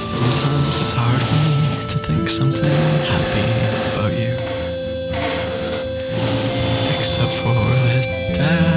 Sometimes it's hard for me to think something happy about you. Except for that.